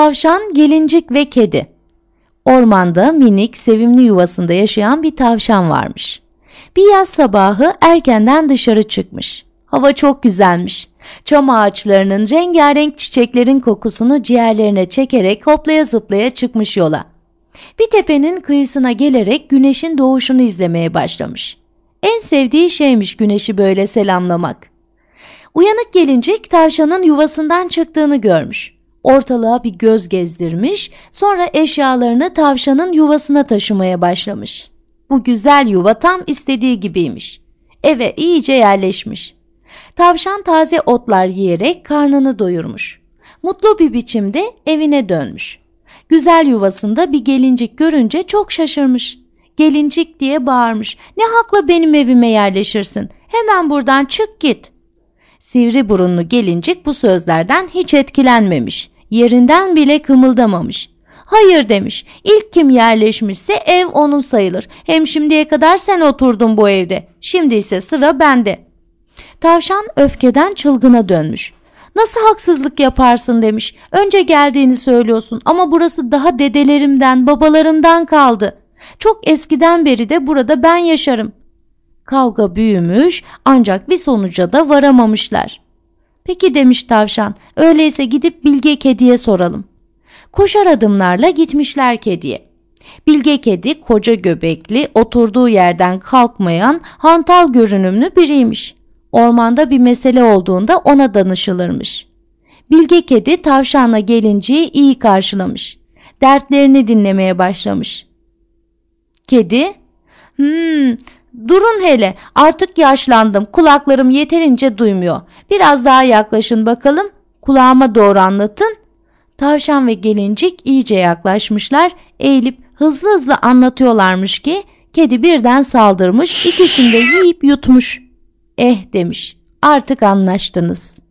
Tavşan, gelincik ve kedi. Ormanda minik, sevimli yuvasında yaşayan bir tavşan varmış. Bir yaz sabahı erkenden dışarı çıkmış. Hava çok güzelmiş. Çam ağaçlarının rengarenk çiçeklerin kokusunu ciğerlerine çekerek hoplaya zıplaya çıkmış yola. Bir tepenin kıyısına gelerek güneşin doğuşunu izlemeye başlamış. En sevdiği şeymiş güneşi böyle selamlamak. Uyanık gelincik tavşanın yuvasından çıktığını görmüş. Ortalığa bir göz gezdirmiş, sonra eşyalarını tavşanın yuvasına taşımaya başlamış. Bu güzel yuva tam istediği gibiymiş. Eve iyice yerleşmiş. Tavşan taze otlar yiyerek karnını doyurmuş. Mutlu bir biçimde evine dönmüş. Güzel yuvasında bir gelincik görünce çok şaşırmış. Gelincik diye bağırmış. Ne hakla benim evime yerleşirsin? Hemen buradan çık git. Sivri burunlu gelincik bu sözlerden hiç etkilenmemiş. Yerinden bile kımıldamamış. Hayır demiş. İlk kim yerleşmişse ev onun sayılır. Hem şimdiye kadar sen oturdun bu evde. Şimdi ise sıra bende. Tavşan öfkeden çılgına dönmüş. Nasıl haksızlık yaparsın demiş. Önce geldiğini söylüyorsun ama burası daha dedelerimden, babalarımdan kaldı. Çok eskiden beri de burada ben yaşarım. Kavga büyümüş ancak bir sonuca da varamamışlar. Peki demiş tavşan, öyleyse gidip Bilge Kedi'ye soralım. Koşar adımlarla gitmişler kediye. Bilge kedi koca göbekli, oturduğu yerden kalkmayan, hantal görünümlü biriymiş. Ormanda bir mesele olduğunda ona danışılırmış. Bilge kedi tavşanla gelinciyi iyi karşılamış. Dertlerini dinlemeye başlamış. Kedi, hmm, durun hele artık yaşlandım kulaklarım yeterince duymuyor. Biraz daha yaklaşın bakalım kulağıma doğru anlatın. Tavşan ve gelincik iyice yaklaşmışlar eğilip hızlı hızlı anlatıyorlarmış ki kedi birden saldırmış ikisini de yiyip yutmuş. Eh demiş artık anlaştınız.''